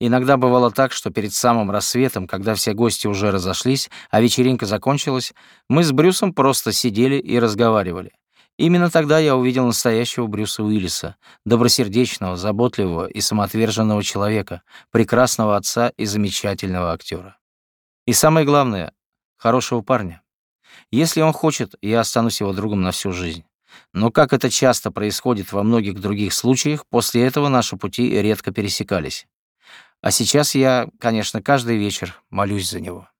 Иногда бывало так, что перед самым рассветом, когда все гости уже разошлись, а вечеринка закончилась, мы с Брюсом просто сидели и разговаривали. Именно тогда я увидел настоящего Брюса Уиллиса, добросердечного, заботливого и самоотверженного человека, прекрасного отца и замечательного актера. И самое главное — хорошего парня. Если он хочет, я останусь его другом на всю жизнь. Но, как это часто происходит во многих других случаях, после этого наши пути редко пересекались. А сейчас я, конечно, каждый вечер молюсь за него.